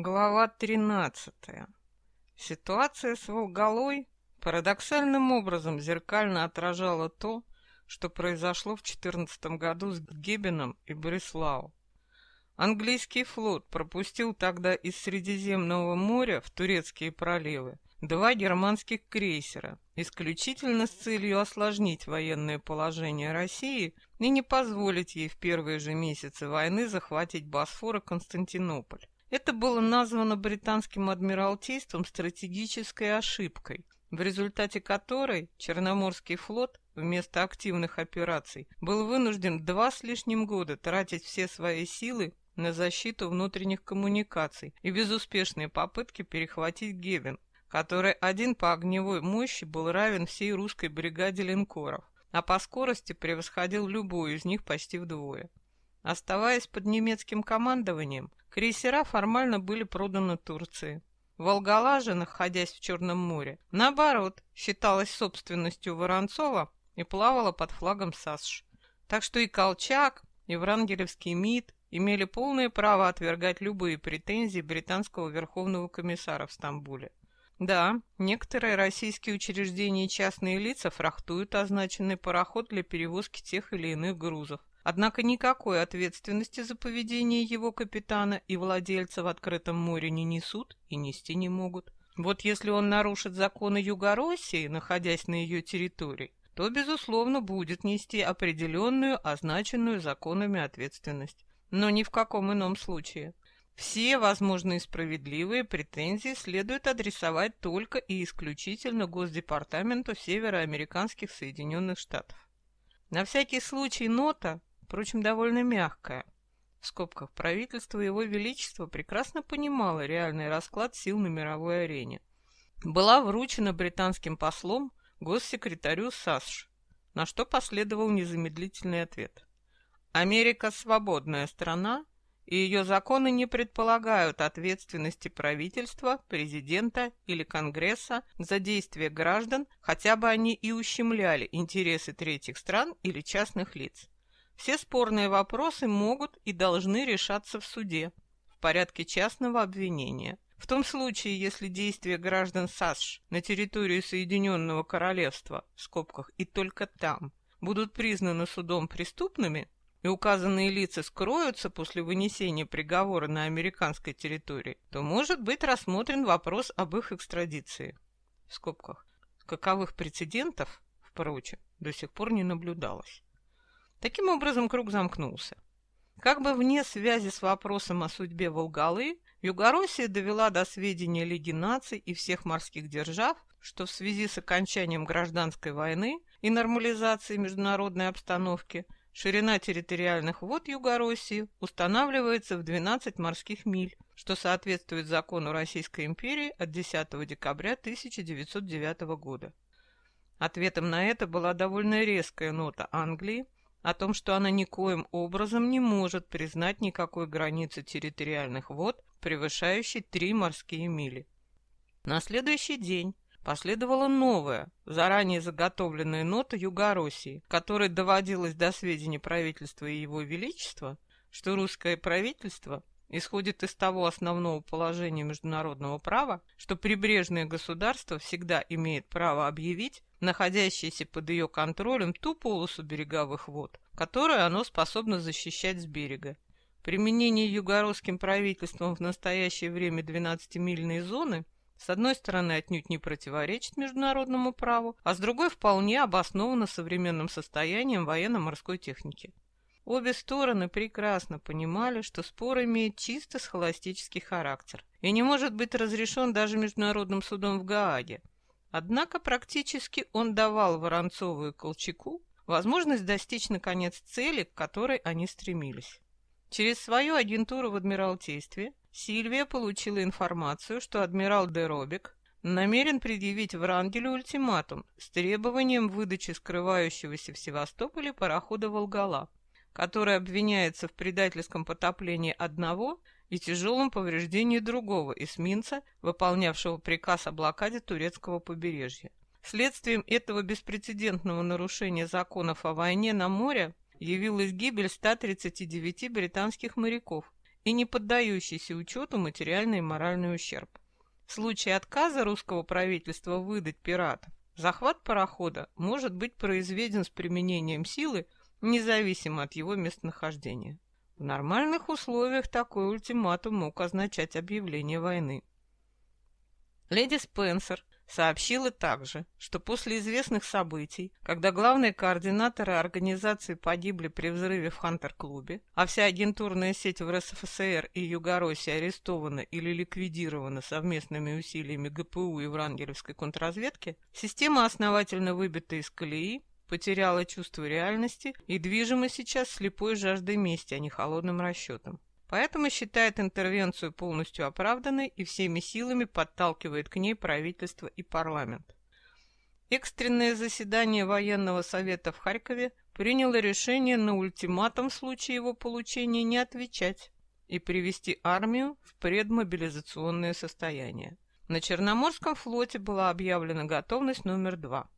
Глава 13. Ситуация с Волголой парадоксальным образом зеркально отражала то, что произошло в 14 году с Гебеном и Борислау. Английский флот пропустил тогда из Средиземного моря в турецкие проливы два германских крейсера, исключительно с целью осложнить военное положение России и не позволить ей в первые же месяцы войны захватить Босфор и Константинополь. Это было названо британским адмиралтейством стратегической ошибкой, в результате которой Черноморский флот вместо активных операций был вынужден два с лишним года тратить все свои силы на защиту внутренних коммуникаций и безуспешные попытки перехватить Гевен, который один по огневой мощи был равен всей русской бригаде линкоров, а по скорости превосходил любую из них почти вдвое. Оставаясь под немецким командованием, Крейсера формально были проданы Турции. Волгала же, находясь в Черном море, наоборот, считалась собственностью Воронцова и плавала под флагом САСШ. Так что и Колчак, и Врангелевский МИД имели полное право отвергать любые претензии британского верховного комиссара в Стамбуле. Да, некоторые российские учреждения и частные лица фрахтуют означенный пароход для перевозки тех или иных грузов. Однако никакой ответственности за поведение его капитана и владельца в открытом море не несут и нести не могут. Вот если он нарушит законы Югороссии, находясь на ее территории, то, безусловно, будет нести определенную, означенную законами ответственность. Но ни в каком ином случае. Все возможные справедливые претензии следует адресовать только и исключительно Госдепартаменту Североамериканских Соединенных Штатов. На всякий случай нота впрочем, довольно мягкая. В скобках правительство Его Величества прекрасно понимало реальный расклад сил на мировой арене. Была вручена британским послом госсекретарю САСШ, на что последовал незамедлительный ответ. Америка – свободная страна, и ее законы не предполагают ответственности правительства, президента или Конгресса за действия граждан, хотя бы они и ущемляли интересы третьих стран или частных лиц. Все спорные вопросы могут и должны решаться в суде в порядке частного обвинения. В том случае, если действия граждан САСШ на территории Соединенного Королевства, в скобках и только там, будут признаны судом преступными, и указанные лица скроются после вынесения приговора на американской территории, то может быть рассмотрен вопрос об их экстрадиции. В скобках. Каковых прецедентов, впрочем, до сих пор не наблюдалось. Таким образом, круг замкнулся. Как бы вне связи с вопросом о судьбе Волгалы, Югороссия довела до сведения Лиги наций и всех морских держав, что в связи с окончанием гражданской войны и нормализацией международной обстановки ширина территориальных вод Югороссии устанавливается в 12 морских миль, что соответствует закону Российской империи от 10 декабря 1909 года. Ответом на это была довольно резкая нота Англии, о том, что она никоим образом не может признать никакой границы территориальных вод, превышающей три морские мили. На следующий день последовала новая, заранее заготовленная нота Югороссии, которой доводилось до сведения правительства и его величества, что русское правительство исходит из того основного положения международного права, что прибрежное государство всегда имеет право объявить находящееся под ее контролем ту полосу береговых вод, которую оно способно защищать с берега. Применение югородским правительством в настоящее время 12-мильной зоны с одной стороны отнюдь не противоречит международному праву, а с другой вполне обосновано современным состоянием военно-морской техники. Обе стороны прекрасно понимали, что спор имеет чисто схоластический характер и не может быть разрешен даже Международным судом в Гааге. Однако практически он давал Воронцову и Колчаку возможность достичь наконец цели, к которой они стремились. Через свою агентуру в Адмиралтействе Сильвия получила информацию, что адмирал Деробик намерен предъявить Врангелю ультиматум с требованием выдачи скрывающегося в Севастополе парохода «Волгала», который обвиняется в предательском потоплении одного и тяжелом повреждении другого эсминца, выполнявшего приказ о блокаде турецкого побережья. Следствием этого беспрецедентного нарушения законов о войне на море явилась гибель 139 британских моряков и не поддающийся учету материальный и моральный ущерб. В случае отказа русского правительства выдать пиратов, захват парохода может быть произведен с применением силы, независимо от его местонахождения. В нормальных условиях такой ультиматум мог означать объявление войны. Леди Спенсер сообщила также, что после известных событий, когда главные координаторы организации погибли при взрыве в Хантер-клубе, а вся агентурная сеть в РСФСР и Югороссии арестована или ликвидирована совместными усилиями ГПУ и Врангелевской контрразведки, система основательно выбита из колеи, потеряла чувство реальности и движима сейчас слепой жаждой мести, а не холодным расчетом. Поэтому считает интервенцию полностью оправданной и всеми силами подталкивает к ней правительство и парламент. Экстренное заседание военного совета в Харькове приняло решение на ультиматум в случае его получения не отвечать и привести армию в предмобилизационное состояние. На Черноморском флоте была объявлена готовность номер два.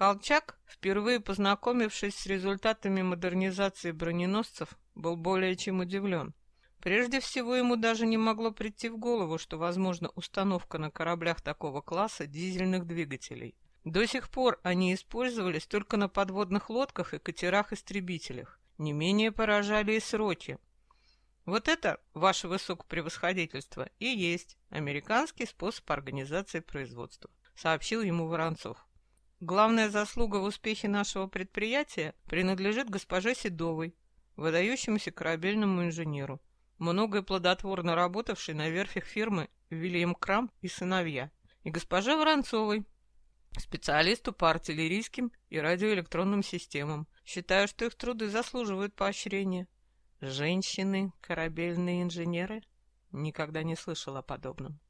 Колчак, впервые познакомившись с результатами модернизации броненосцев, был более чем удивлен. Прежде всего, ему даже не могло прийти в голову, что возможна установка на кораблях такого класса дизельных двигателей. До сих пор они использовались только на подводных лодках и катерах-истребителях. Не менее поражали и сроки. Вот это, ваше высокопревосходительство, и есть американский способ организации производства, сообщил ему Воронцов. Главная заслуга в успехе нашего предприятия принадлежит госпоже Седовой, выдающемуся корабельному инженеру много и плодотворно работавший на верфях фирмы Вильям Крам и сыновья, и госпоже Воронцовой, специалисту по артиллерийским и радиоэлектронным системам. Считаю, что их труды заслуживают поощрения. Женщины, корабельные инженеры? Никогда не слышал о подобном.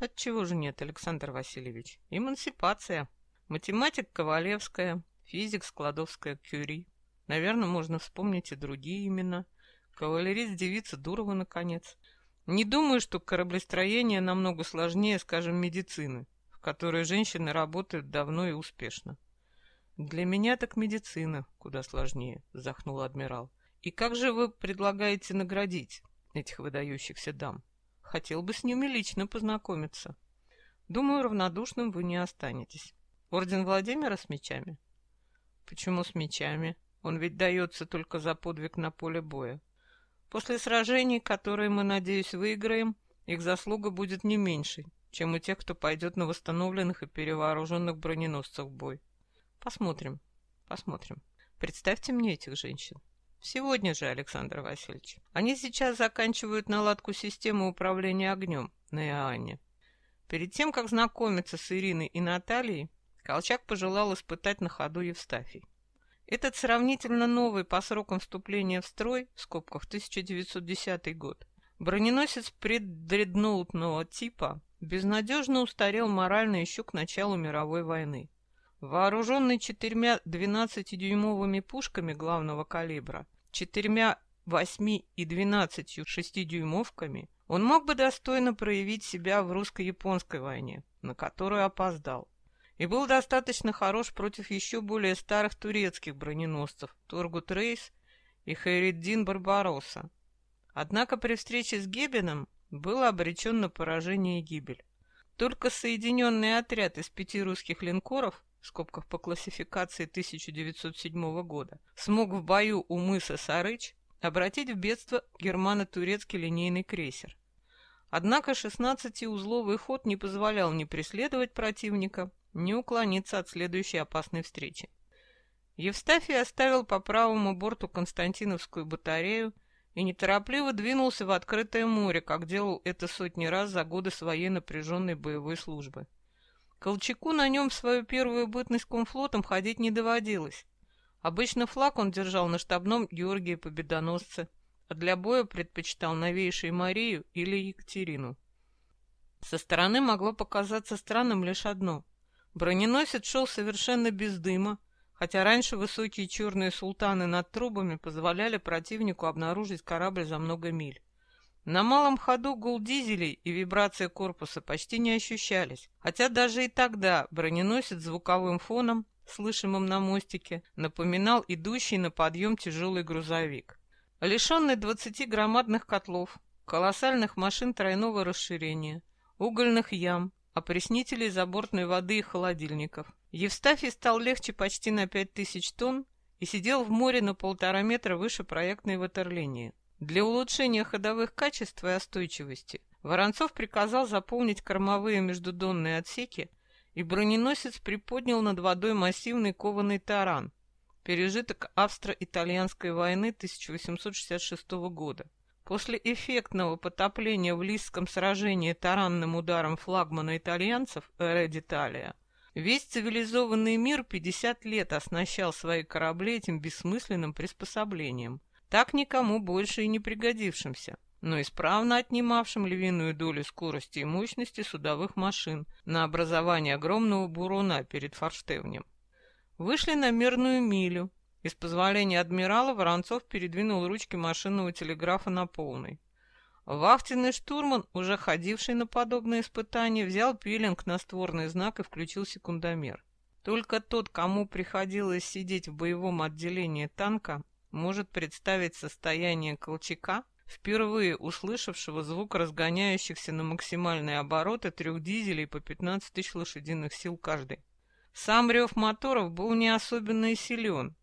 Отчего же нет, Александр Васильевич? Эмансипация. Математик Ковалевская, физик Складовская Кюри. Наверное, можно вспомнить и другие имена – Кавалерист девица Дурова, наконец. Не думаю, что кораблестроение намного сложнее, скажем, медицины, в которой женщины работают давно и успешно. Для меня так медицина куда сложнее, вздохнул адмирал. И как же вы предлагаете наградить этих выдающихся дам? Хотел бы с ними лично познакомиться. Думаю, равнодушным вы не останетесь. Орден Владимира с мечами? Почему с мечами? Он ведь дается только за подвиг на поле боя. После сражений, которые мы, надеюсь, выиграем, их заслуга будет не меньше, чем у тех, кто пойдет на восстановленных и перевооруженных броненосцах в бой. Посмотрим, посмотрим. Представьте мне этих женщин. Сегодня же, Александр Васильевич. Они сейчас заканчивают наладку системы управления огнем на Иоанне. Перед тем, как знакомиться с Ириной и Натальей, Колчак пожелал испытать на ходу Евстафий. Этот сравнительно новый по срокам вступления в строй, в скобках 1910 год, броненосец преддредноутного типа безнадежно устарел морально еще к началу мировой войны. Вооруженный четырьмя 12-дюймовыми пушками главного калибра, четырьмя 8 и 12 6-дюймовками, он мог бы достойно проявить себя в русско-японской войне, на которую опоздал и был достаточно хорош против еще более старых турецких броненосцев Тургут Рейс и Хайреддин Барбаросса. Однако при встрече с Гебеном был обречен на поражение и гибель. Только соединенный отряд из пяти русских линкоров, в скобках по классификации 1907 года, смог в бою у мыса Сарыч обратить в бедство германо-турецкий линейный крейсер. Однако 16-узловый ход не позволял ни преследовать противника, не уклониться от следующей опасной встречи. Евстафий оставил по правому борту Константиновскую батарею и неторопливо двинулся в открытое море, как делал это сотни раз за годы своей напряженной боевой службы. Колчаку на нем в свою первую бытность комфлотом ходить не доводилось. Обычно флаг он держал на штабном Георгии Победоносце, а для боя предпочитал новейшей Марию или Екатерину. Со стороны могло показаться странным лишь одно. Броненосец шел совершенно без дыма, хотя раньше высокие черные султаны над трубами позволяли противнику обнаружить корабль за много миль. На малом ходу гул дизелей и вибрация корпуса почти не ощущались, хотя даже и тогда броненосец звуковым фоном, слышимым на мостике, напоминал идущий на подъем тяжелый грузовик. Лишенный двадцати громадных котлов, колоссальных машин тройного расширения, угольных ям, опреснителей забортной воды и холодильников. Евстафий стал легче почти на пять тысяч тонн и сидел в море на полтора метра выше проектной ватерлинии. Для улучшения ходовых качеств и остойчивости Воронцов приказал заполнить кормовые междудонные отсеки, и броненосец приподнял над водой массивный кованый таран, пережиток австро-итальянской войны 1866 года. После эффектного потопления в Лисском сражении таранным ударом флагмана итальянцев «Эре Италия», весь цивилизованный мир 50 лет оснащал свои корабли этим бессмысленным приспособлением, так никому больше и не пригодившимся, но исправно отнимавшим львиную долю скорости и мощности судовых машин на образование огромного буруна перед форштевнем. Вышли на мерную милю, из позволения адмирала Воронцов передвинул ручки машинного телеграфа на полный. Вахтенный штурман, уже ходивший на подобные испытания, взял пилинг на створный знак и включил секундомер. Только тот, кому приходилось сидеть в боевом отделении танка, может представить состояние Колчака, впервые услышавшего звук разгоняющихся на максимальные обороты трех дизелей по 15 тысяч лошадиных сил каждый. Сам рев моторов был не особенно и силен,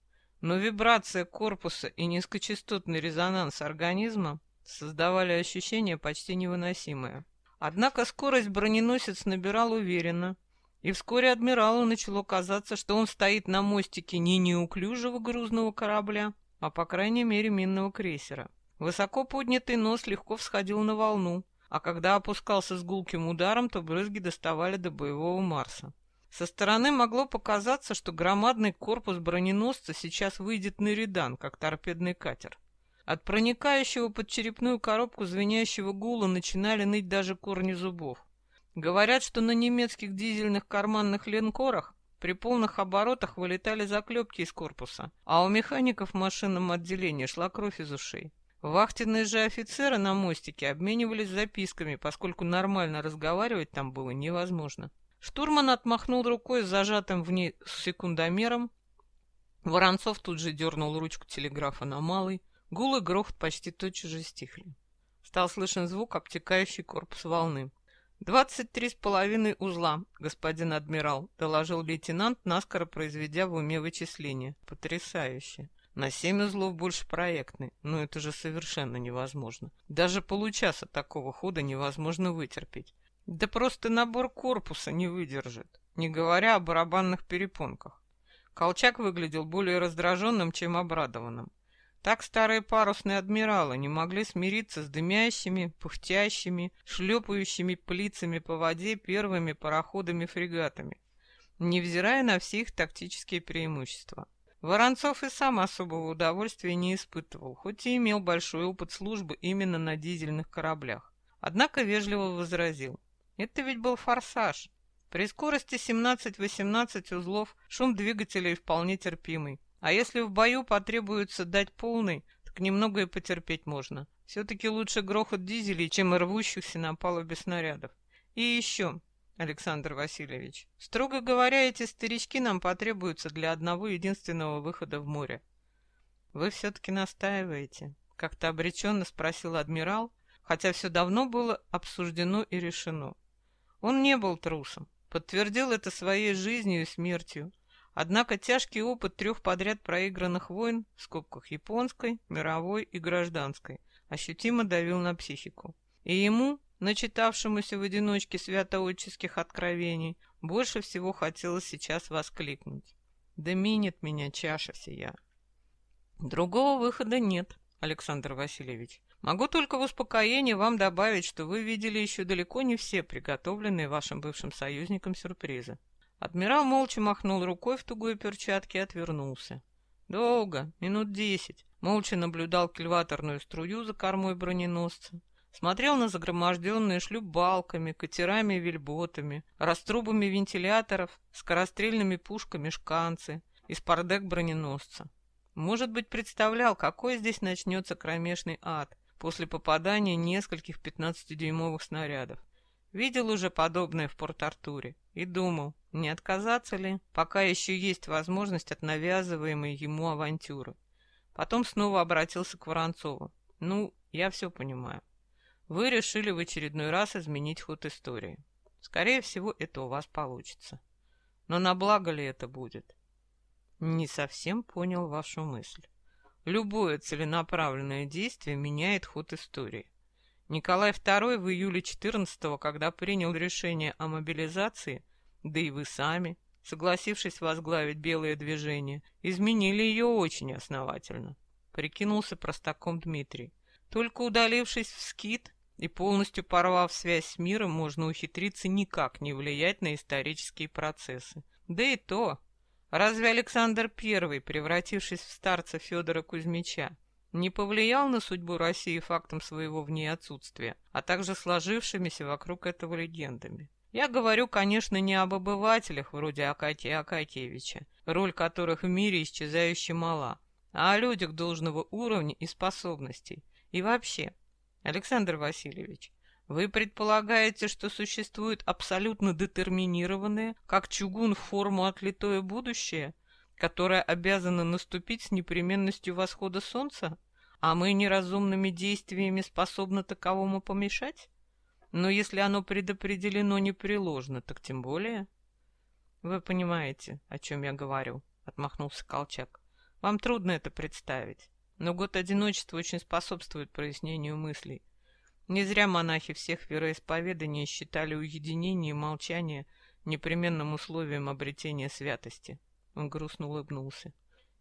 но вибрация корпуса и низкочастотный резонанс организма создавали ощущение почти невыносимое. Однако скорость броненосец набирал уверенно, и вскоре адмиралу начало казаться, что он стоит на мостике не неуклюжего грузного корабля, а по крайней мере минного крейсера. Высоко поднятый нос легко всходил на волну, а когда опускался с гулким ударом, то брызги доставали до боевого Марса. Со стороны могло показаться, что громадный корпус броненосца сейчас выйдет на редан, как торпедный катер. От проникающего под черепную коробку звенящего гула начинали ныть даже корни зубов. Говорят, что на немецких дизельных карманных линкорах при полных оборотах вылетали заклепки из корпуса, а у механиков в машинном отделении шла кровь из ушей. Вахтенные же офицеры на мостике обменивались записками, поскольку нормально разговаривать там было невозможно. Штурман отмахнул рукой с зажатым в ней секундомером. Воронцов тут же дернул ручку телеграфа на малый. Гул и грохот почти тотчас же стихли. Стал слышен звук, обтекающий корпус волны. «Двадцать три с половиной узла, господин адмирал», — доложил лейтенант, наскоро произведя в уме вычисления. «Потрясающе. На семь узлов больше проектный, но это же совершенно невозможно. Даже получаса такого хода невозможно вытерпеть. Да просто набор корпуса не выдержит, не говоря о барабанных перепонках. Колчак выглядел более раздраженным, чем обрадованным. Так старые парусные адмиралы не могли смириться с дымящими, пыхтящими, шлепающими плицами по воде первыми пароходами-фрегатами, невзирая на все их тактические преимущества. Воронцов и сам особого удовольствия не испытывал, хоть и имел большой опыт службы именно на дизельных кораблях. Однако вежливо возразил. Это ведь был форсаж. При скорости 17-18 узлов шум двигателей вполне терпимый. А если в бою потребуется дать полный, так немного и потерпеть можно. Все-таки лучше грохот дизелей, чем и рвущихся на палубе снарядов. И еще, Александр Васильевич, строго говоря, эти старички нам потребуются для одного единственного выхода в море. Вы все-таки настаиваете? Как-то обреченно спросил адмирал, хотя все давно было обсуждено и решено. Он не был трусом, подтвердил это своей жизнью и смертью. Однако тяжкий опыт трех подряд проигранных войн, в скобках японской, мировой и гражданской, ощутимо давил на психику. И ему, начитавшемуся в одиночке святоотческих откровений, больше всего хотелось сейчас воскликнуть. «Да минет меня чаша сия!» Другого выхода нет, Александр Васильевич. Могу только в успокоение вам добавить, что вы видели еще далеко не все приготовленные вашим бывшим союзникам сюрпризы. Адмирал молча махнул рукой в тугой перчатке и отвернулся. Долго, минут десять, молча наблюдал кильваторную струю за кормой броненосца, смотрел на загроможденные шлюпбалками, катерами и вельботами, раструбами вентиляторов, скорострельными пушками шканцы из пардек броненосца. Может быть, представлял, какой здесь начнется кромешный ад, после попадания нескольких 15-дюймовых снарядов. Видел уже подобное в Порт-Артуре и думал, не отказаться ли, пока еще есть возможность от навязываемой ему авантюры. Потом снова обратился к Воронцову. «Ну, я все понимаю. вы решили в очередной раз изменить ход истории. Скорее всего, это у вас получится. Но на благо ли это будет? Не совсем понял вашу мысль. Любое целенаправленное действие меняет ход истории. Николай II в июле 14 когда принял решение о мобилизации, да и вы сами, согласившись возглавить белое движение, изменили ее очень основательно. Прикинулся простаком Дмитрий. Только удалившись в скит и полностью порвав связь с миром, можно ухитриться никак не влиять на исторические процессы. Да и то, разве Александр I, превратившись в старца Федора Кузьмича, не повлиял на судьбу России фактом своего в ней отсутствия, а также сложившимися вокруг этого легендами? Я говорю, конечно, не об обывателях вроде Акатия Акатьевича, роль которых в мире исчезающе мала, а о людях должного уровня и способностей. И вообще, Александр Васильевич, вы предполагаете, что существует абсолютно детерминированное, как чугун в форму отлитое будущее, которое обязано наступить с непременностью восхода солнца, а мы неразумными действиями способны таковому помешать? Но если оно предопределено непреложно, так тем более. Вы понимаете, о чем я говорю, отмахнулся Колчак. Вам трудно это представить, но год одиночества очень способствует прояснению мыслей. Не зря монахи всех вероисповеданий считали уединение и молчание непременным условием обретения святости. Он грустно улыбнулся.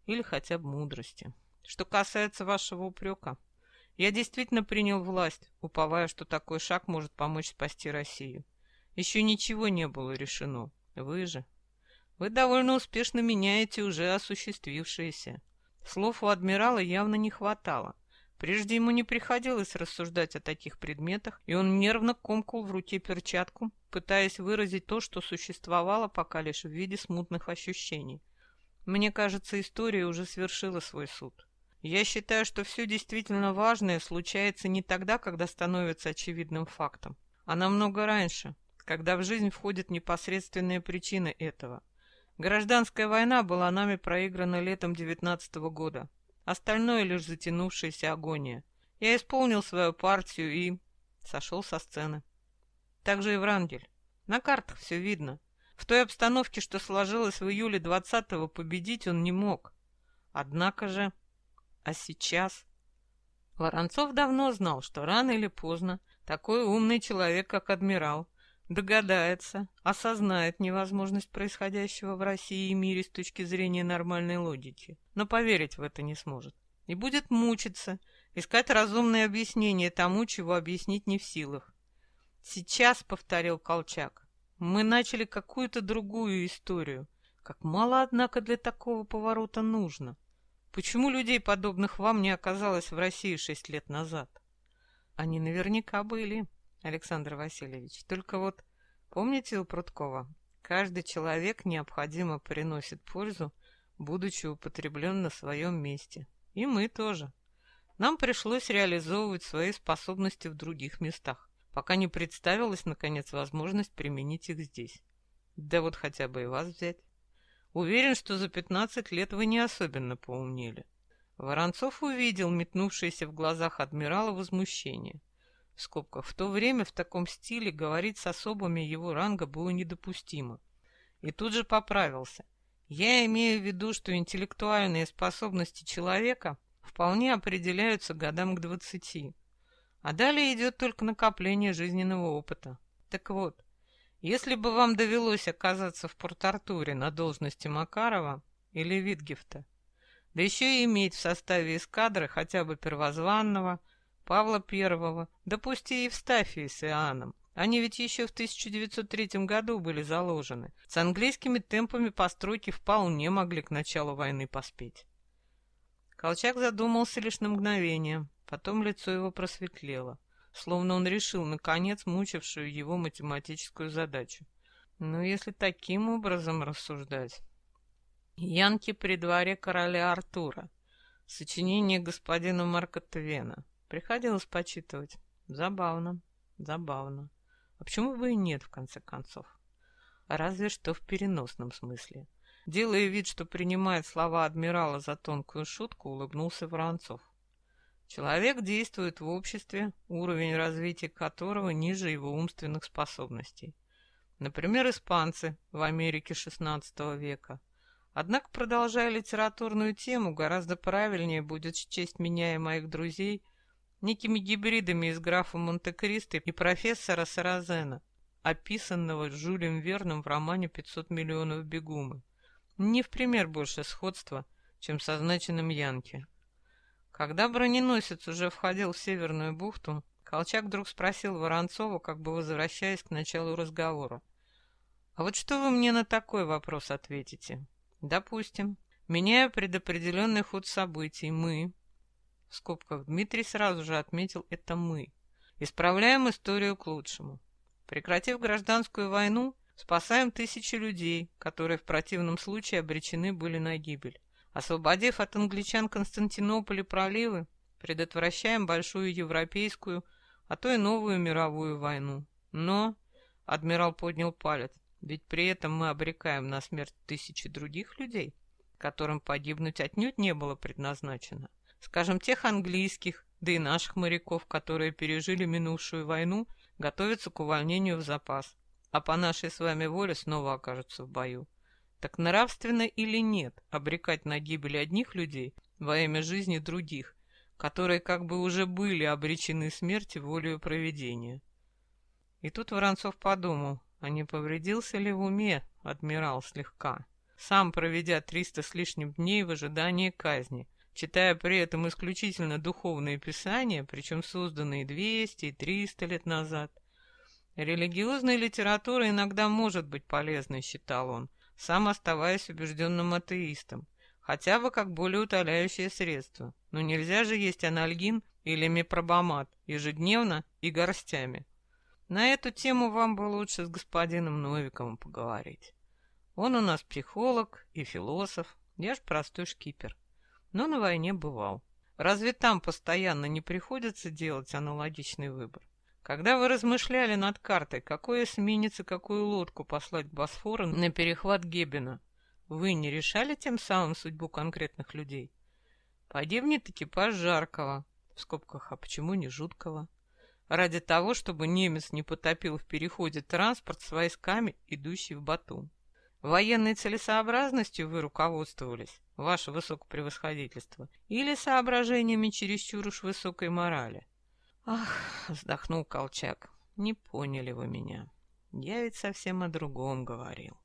Или хотя бы мудрости. Что касается вашего упрека, я действительно принял власть, уповая, что такой шаг может помочь спасти Россию. Еще ничего не было решено. Вы же. Вы довольно успешно меняете уже осуществившееся. Слов у адмирала явно не хватало. Прежде ему не приходилось рассуждать о таких предметах, и он нервно комкал в руке перчатку, пытаясь выразить то, что существовало пока лишь в виде смутных ощущений. Мне кажется, история уже свершила свой суд. Я считаю, что все действительно важное случается не тогда, когда становится очевидным фактом, а намного раньше, когда в жизнь входят непосредственные причины этого. Гражданская война была нами проиграна летом девятнадцатого года. Остальное лишь затянувшаяся агония. Я исполнил свою партию и... сошел со сцены. Так же и Врангель. На картах все видно. В той обстановке, что сложилось в июле двадцатого, победить он не мог. Однако же... А сейчас? Воронцов давно знал, что рано или поздно такой умный человек, как адмирал, догадается, осознает невозможность происходящего в России и мире с точки зрения нормальной логики, но поверить в это не сможет. И будет мучиться, искать разумные объяснения тому, чего объяснить не в силах. Сейчас, — повторил Колчак, — мы начали какую-то другую историю. Как мало, однако, для такого поворота нужно. Почему людей, подобных вам, не оказалось в России шесть лет назад? Они наверняка были, Александр Васильевич. Только вот, помните у Пруткова? Каждый человек необходимо приносит пользу, будучи употреблен на своем месте. И мы тоже. Нам пришлось реализовывать свои способности в других местах, пока не представилась, наконец, возможность применить их здесь. Да вот хотя бы и вас взять. Уверен, что за пятнадцать лет вы не особенно поумнели. Воронцов увидел метнувшееся в глазах адмирала возмущение. В скобках, в то время в таком стиле говорить с особами его ранга было недопустимо. И тут же поправился. Я имею в виду, что интеллектуальные способности человека вполне определяются годам к двадцати. А далее идет только накопление жизненного опыта. Так вот, если бы вам довелось оказаться в Порт-Артуре на должности Макарова или Витгефта, да еще и иметь в составе эскадры хотя бы первозванного, Павла Первого, да пусть и Евстафии с Иоанном, они ведь еще в 1903 году были заложены. С английскими темпами постройки вполне могли к началу войны поспеть. Колчак задумался лишь на мгновение, потом лицо его просветлело словно он решил, наконец, мучившую его математическую задачу. Но если таким образом рассуждать... Янки при дворе короля Артура. Сочинение господина Марка Твена. Приходилось почитывать. Забавно, забавно. А почему бы и нет, в конце концов? Разве что в переносном смысле. Делая вид, что принимает слова адмирала за тонкую шутку, улыбнулся Воронцов. Человек действует в обществе, уровень развития которого ниже его умственных способностей. Например, испанцы в Америке XVI века. Однако, продолжая литературную тему, гораздо правильнее будет счесть меня и моих друзей некими гибридами из графа Монте-Кристо и профессора Саразена, описанного Жюлем Верном в романе «500 миллионов бегумы». Не в пример больше сходства, чем с означенным Янки. Когда броненосец уже входил в Северную бухту, Колчак вдруг спросил Воронцова, как бы возвращаясь к началу разговора. «А вот что вы мне на такой вопрос ответите?» «Допустим, меняя предопределенный ход событий, мы...» Скобках Дмитрий сразу же отметил «это мы». «Исправляем историю к лучшему. Прекратив гражданскую войну, спасаем тысячи людей, которые в противном случае обречены были на гибель. Освободив от англичан Константинополь и проливы, предотвращаем большую европейскую, а то и новую мировую войну. Но, — адмирал поднял палец, — ведь при этом мы обрекаем на смерть тысячи других людей, которым погибнуть отнюдь не было предназначено. Скажем, тех английских, да и наших моряков, которые пережили минувшую войну, готовятся к увольнению в запас, а по нашей с вами воле снова окажутся в бою. Так нравственно или нет обрекать на гибель одних людей во имя жизни других, которые как бы уже были обречены смерти волею проведения? И тут Воронцов подумал, а не повредился ли в уме адмирал слегка, сам проведя триста с лишним дней в ожидании казни, читая при этом исключительно духовные писания, причем созданные 200 и 300 лет назад. Религиозная литература иногда может быть полезной, считал он, сам оставаясь убежденным атеистом, хотя бы как более утоляющее средство. Но нельзя же есть анальгин или мепробамат ежедневно и горстями. На эту тему вам бы лучше с господином Новиковым поговорить. Он у нас психолог и философ, я ж простой шкипер. Но на войне бывал. Разве там постоянно не приходится делать аналогичный выбор? Когда вы размышляли над картой, какой эсминец и какую лодку послать к Босфору на перехват Гебена, вы не решали тем самым судьбу конкретных людей? Погибнет экипаж Жаркого, в скобках, а почему не Жуткого? Ради того, чтобы немец не потопил в переходе транспорт с войсками, идущий в Батум. Военной целесообразностью вы руководствовались, ваше высокопревосходительство, или соображениями чересчур уж высокой морали? Ах, вздохнул Колчак, не поняли вы меня. Я ведь совсем о другом говорил.